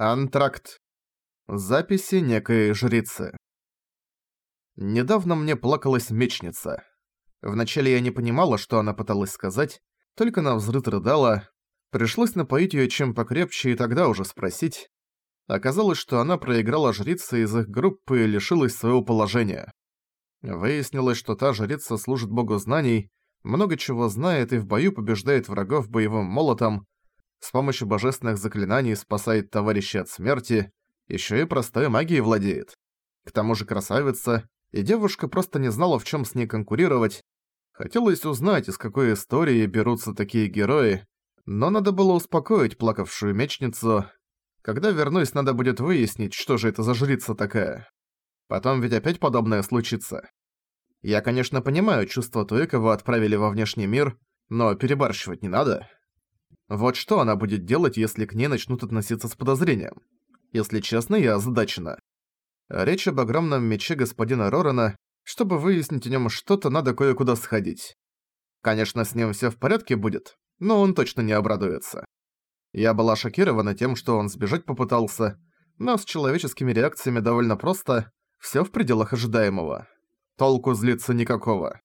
Антракт. Записи некой жрицы. Недавно мне плакалась мечница. Вначале я не понимала, что она пыталась сказать, только на взрыв рыдала. Пришлось напоить её чем покрепче и тогда уже спросить. Оказалось, что она проиграла жрице из их группы и лишилась своего положения. Выяснилось, что та жрица служит богу знаний, много чего знает и в бою побеждает врагов боевым молотом, с помощью божественных заклинаний спасает товарища от смерти, ещё и простой магией владеет. К тому же красавица, и девушка просто не знала, в чём с ней конкурировать. Хотелось узнать, из какой истории берутся такие герои, но надо было успокоить плакавшую мечницу. Когда вернусь, надо будет выяснить, что же это за жрица такая. Потом ведь опять подобное случится. Я, конечно, понимаю чувство кого отправили во внешний мир, но перебарщивать не надо. Вот что она будет делать, если к ней начнут относиться с подозрением? Если честно, я озадачена. Речь об огромном мече господина Рорана. Чтобы выяснить о нем что-то, надо кое-куда сходить. Конечно, с ним все в порядке будет, но он точно не обрадуется. Я была шокирована тем, что он сбежать попытался, но с человеческими реакциями довольно просто, все в пределах ожидаемого. Толку злиться никакого.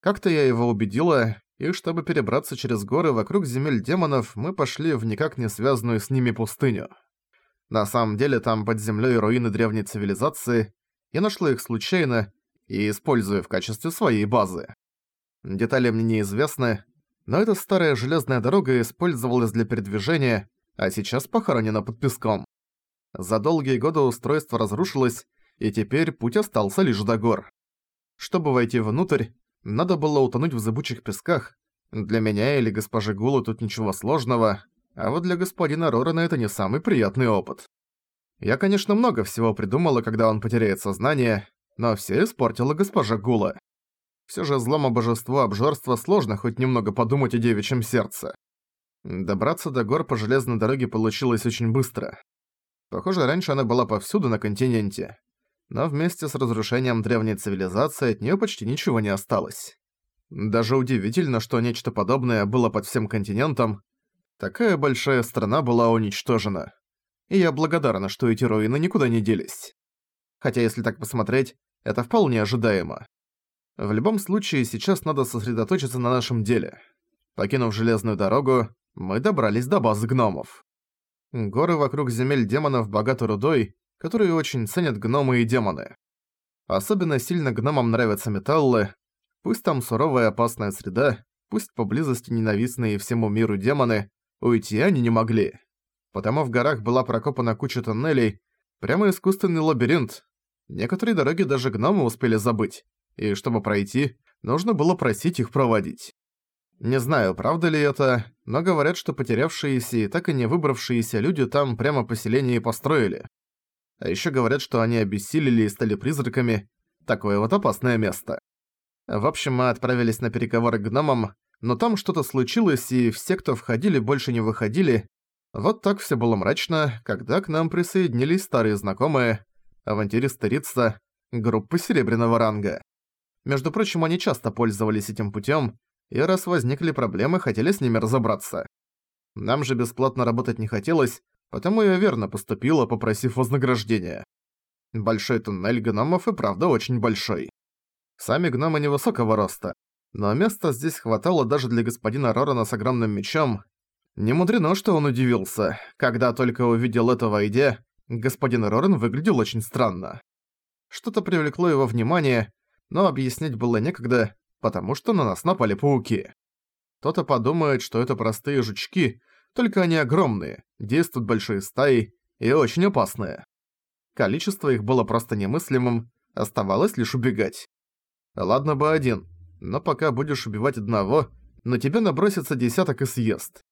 Как-то я его убедила, и чтобы перебраться через горы вокруг земель демонов, мы пошли в никак не связанную с ними пустыню. На самом деле там под землей руины древней цивилизации, я нашла их случайно и использую в качестве своей базы. Детали мне неизвестны, но эта старая железная дорога использовалась для передвижения, а сейчас похоронена под песком. За долгие годы устройство разрушилось, и теперь путь остался лишь до гор. Чтобы войти внутрь, надо было утонуть в зыбучих песках. Для меня или госпожи Гулы тут ничего сложного, а вот для господина Рорана это не самый приятный опыт. Я, конечно, много всего придумала, когда он потеряет сознание, но все испортила госпожа Гула. Все же злому божеству обжорства сложно хоть немного подумать о девичьем сердце. Добраться до гор по железной дороге получилось очень быстро. Похоже, раньше она была повсюду на континенте но вместе с разрушением древней цивилизации от нее почти ничего не осталось. Даже удивительно, что нечто подобное было под всем континентом. Такая большая страна была уничтожена. И я благодарна, что эти руины никуда не делись. Хотя если так посмотреть, это вполне ожидаемо. В любом случае, сейчас надо сосредоточиться на нашем деле. Покинув железную дорогу, мы добрались до базы гномов. Горы вокруг земель демонов богаты рудой, которые очень ценят гномы и демоны. Особенно сильно гномам нравятся металлы, пусть там суровая опасная среда, пусть поблизости ненавистные всему миру демоны, уйти они не могли. Потому в горах была прокопана куча тоннелей, прямо искусственный лабиринт. Некоторые дороги даже гномы успели забыть, и чтобы пройти, нужно было просить их проводить. Не знаю, правда ли это, но говорят, что потерявшиеся и так и не выбравшиеся люди там прямо поселение и построили. А ещё говорят, что они обессилели и стали призраками. Такое вот опасное место. В общем, мы отправились на переговоры к гномам, но там что-то случилось, и все, кто входили, больше не выходили. Вот так всё было мрачно, когда к нам присоединились старые знакомые, авантюристы Рица, группы серебряного ранга. Между прочим, они часто пользовались этим путём, и раз возникли проблемы, хотели с ними разобраться. Нам же бесплатно работать не хотелось, Потому я верно поступила, попросив вознаграждения. Большой туннель гномов и правда очень большой. Сами гномы невысокого роста, но места здесь хватало даже для господина Рорана с огромным мечом. Не мудрено, что он удивился. Когда только увидел это войде, господин Роран выглядел очень странно. Что-то привлекло его внимание, но объяснить было некогда, потому что на нас напали пауки. Кто-то подумает, что это простые жучки, только они огромные, действуют большие стаи и очень опасные. Количество их было просто немыслимым, оставалось лишь убегать. Ладно бы один, но пока будешь убивать одного, на тебя набросится десяток и съест.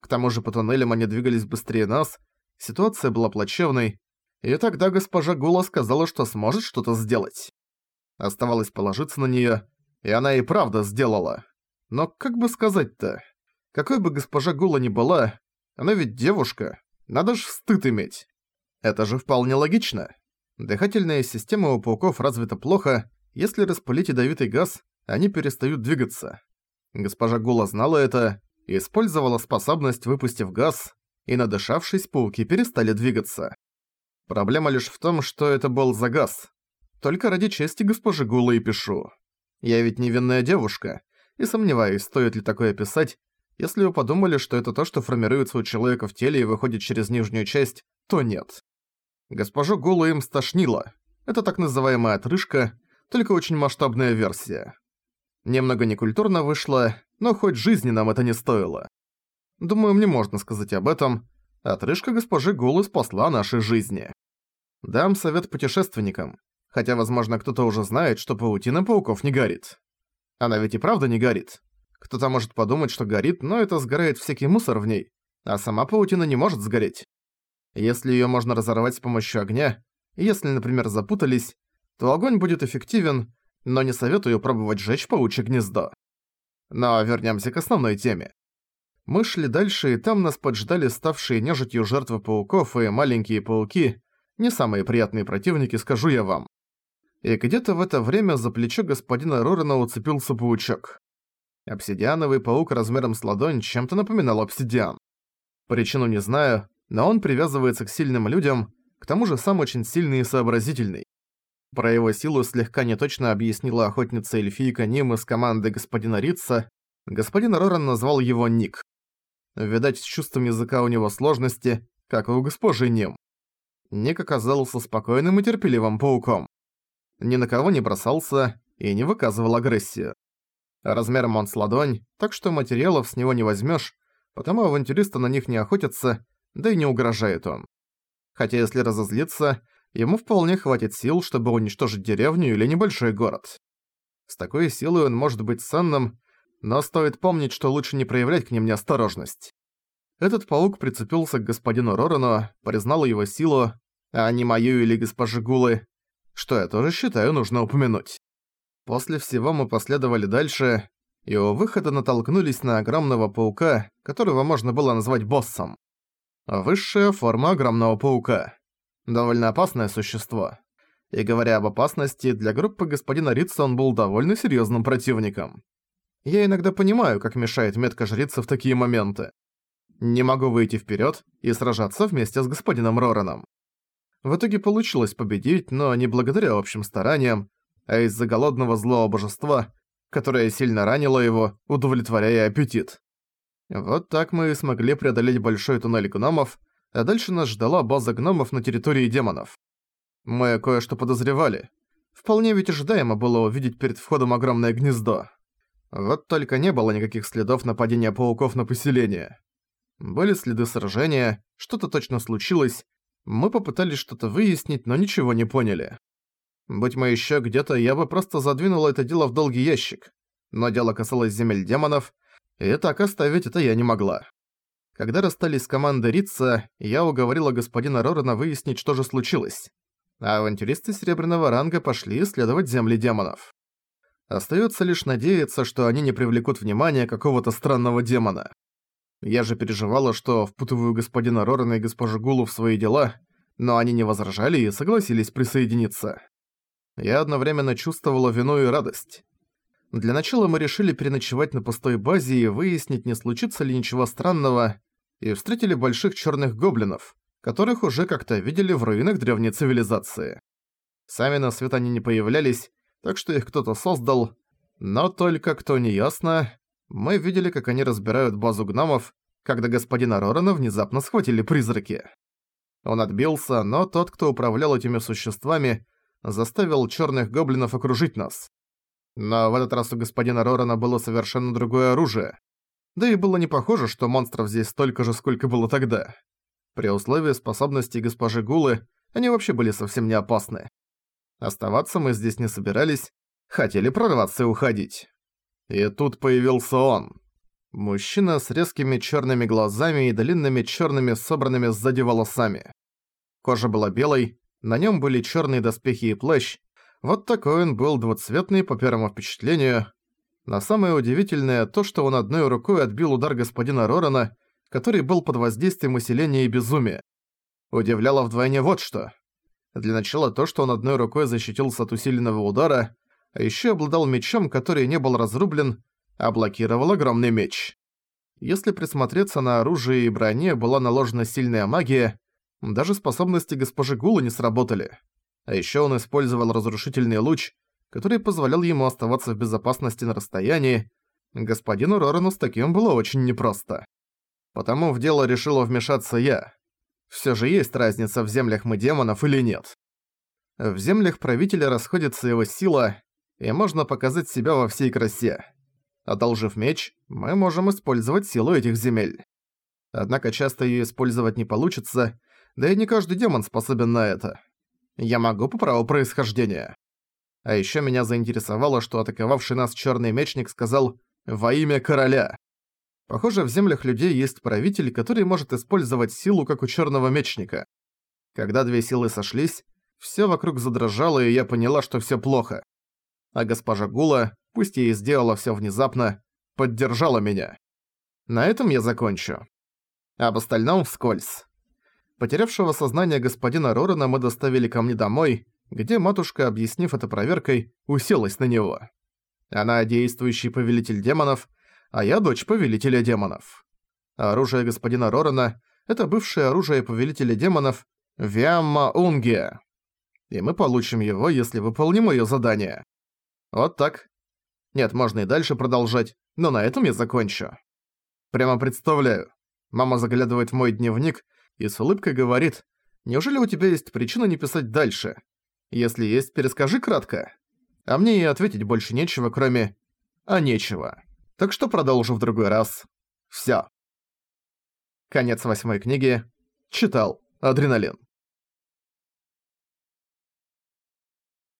К тому же по туннелям они двигались быстрее нас, ситуация была плачевной, и тогда госпожа Гула сказала, что сможет что-то сделать. Оставалось положиться на неё, и она и правда сделала. Но как бы сказать-то? Какой бы госпожа Гула ни была, она ведь девушка, надо ж стыд иметь. Это же вполне логично. Дыхательная система у пауков развита плохо, если распылить ядовитый газ, они перестают двигаться. Госпожа Гула знала это использовала способность, выпустив газ. и надышавшись, пауки перестали двигаться. Проблема лишь в том, что это был загаз. Только ради чести госпожи Гулы и пишу. Я ведь невинная девушка, и сомневаюсь, стоит ли такое писать, если вы подумали, что это то, что формируется у человека в теле и выходит через нижнюю часть, то нет. Госпожу Гулу им стошнило. Это так называемая отрыжка, только очень масштабная версия. Немного некультурно вышло, но хоть жизни нам это не стоило. Думаю, мне можно сказать об этом. Отрыжка госпожи Гулы спасла наши жизни. Дам совет путешественникам, хотя, возможно, кто-то уже знает, что паутина пауков не горит. Она ведь и правда не горит. Кто-то может подумать, что горит, но это сгорает всякий мусор в ней, а сама паутина не может сгореть. Если её можно разорвать с помощью огня, если, например, запутались, то огонь будет эффективен, но не советую пробовать сжечь паучье гнездо. Но вернёмся к основной теме. Мы шли дальше, и там нас поджидали ставшие нежитью жертвы пауков и маленькие пауки, не самые приятные противники, скажу я вам. И где-то в это время за плечо господина Рорена уцепился паучок. Обсидиановый паук размером с ладонь чем-то напоминал обсидиан. Причину не знаю, но он привязывается к сильным людям, к тому же сам очень сильный и сообразительный. Про его силу слегка неточно объяснила охотница эльфийка Ним из команды господина Рица. Господин Роран назвал его Ник. Видать, с чувством языка у него сложности, как и у госпожи Ним. Ник оказался спокойным и терпеливым пауком. Ни на кого не бросался и не выказывал агрессию. Размером он с ладонь, так что материалов с него не возьмешь, потому авантюристы на них не охотятся, да и не угрожает он. Хотя если разозлиться, ему вполне хватит сил, чтобы уничтожить деревню или небольшой город. С такой силой он может быть ценным, но стоит помнить, что лучше не проявлять к ним неосторожность. Этот паук прицепился к господину Рорану, признал его силу, а не мою или госпожи Гулы, что я тоже считаю нужно упомянуть. После всего мы последовали дальше, и у выхода натолкнулись на огромного паука, которого можно было назвать боссом. Высшая форма огромного паука. Довольно опасное существо. И говоря об опасности, для группы господина Рица он был довольно серьезным противником. Я иногда понимаю, как мешает метка жрица в такие моменты. Не могу выйти вперед и сражаться вместе с господином Рораном. В итоге получилось победить, но не благодаря общим стараниям, а из-за голодного злого божества, которое сильно ранило его, удовлетворяя аппетит. Вот так мы и смогли преодолеть большой туннель гномов, а дальше нас ждала база гномов на территории демонов. Мы кое-что подозревали. Вполне ведь ожидаемо было увидеть перед входом огромное гнездо. Вот только не было никаких следов нападения пауков на поселение. Были следы сражения, что-то точно случилось. Мы попытались что-то выяснить, но ничего не поняли. Будь мы ещё где-то, я бы просто задвинул это дело в долгий ящик. Но дело касалось земель демонов, и так оставить это я не могла. Когда расстались с командой Рица, я уговорила господина Рорана выяснить, что же случилось. А авантюристы Серебряного ранга пошли исследовать земли демонов. Остаётся лишь надеяться, что они не привлекут внимания какого-то странного демона. Я же переживала, что впутываю господина Рорана и госпожу Гулу в свои дела, но они не возражали и согласились присоединиться. Я одновременно чувствовала вину и радость. Для начала мы решили переночевать на пустой базе и выяснить, не случится ли ничего странного, и встретили больших черных гоблинов, которых уже как-то видели в руинах древней цивилизации. Сами на свет они не появлялись, так что их кто-то создал, но только кто не ясно, мы видели, как они разбирают базу гномов, когда господина Рорана внезапно схватили призраки. Он отбился, но тот, кто управлял этими существами, заставил черных гоблинов окружить нас. Но в этот раз у господина Рорана было совершенно другое оружие. Да и было не похоже, что монстров здесь столько же, сколько было тогда. При условии способностей госпожи Гулы, они вообще были совсем не опасны. Оставаться мы здесь не собирались, хотели прорваться и уходить. И тут появился он. Мужчина с резкими черными глазами и длинными черными собранными сзади волосами. Кожа была белой, на нем были черные доспехи и плащ. Вот такой он был двуцветный по первому впечатлению. Но самое удивительное то, что он одной рукой отбил удар господина Рорана, который был под воздействием усиления и безумия. Удивляло вдвойне вот что. Для начала то, что он одной рукой защитился от усиленного удара, а еще обладал мечом, который не был разрублен, а блокировал огромный меч. Если присмотреться на оружие и броне была наложена сильная магия, даже способности госпожи Гула не сработали. А ещё он использовал разрушительный луч, который позволял ему оставаться в безопасности на расстоянии. Господину Рорану с таким было очень непросто. Потому в дело решила вмешаться я. Всё же есть разница в землях мы демонов или нет. В землях правителя расходится его сила, и можно показать себя во всей красе. Одолжив меч, мы можем использовать силу этих земель. Однако часто её использовать не получится, да и не каждый демон способен на это. Я могу по праву происхождения. А ещё меня заинтересовало, что атаковавший нас чёрный мечник сказал «во имя короля». Похоже, в землях людей есть правитель, который может использовать силу, как у чёрного мечника. Когда две силы сошлись, всё вокруг задрожало, и я поняла, что всё плохо. А госпожа Гула, пусть и сделала всё внезапно, поддержала меня. На этом я закончу. Об остальном вскользь. Потерявшего сознание господина Рорана мы доставили ко мне домой, где матушка, объяснив это проверкой, уселась на него. Она действующий повелитель демонов, а я дочь повелителя демонов. оружие господина Рорана — это бывшее оружие повелителя демонов Виамма Унгия. И мы получим его, если выполним её задание. Вот так. Нет, можно и дальше продолжать, но на этом я закончу. Прямо представляю. Мама заглядывает в мой дневник и с улыбкой говорит, «Неужели у тебя есть причина не писать дальше? Если есть, перескажи кратко». А мне и ответить больше нечего, кроме «а нечего». Так что продолжу в другой раз. Всё. Конец восьмой книги. Читал. Адреналин.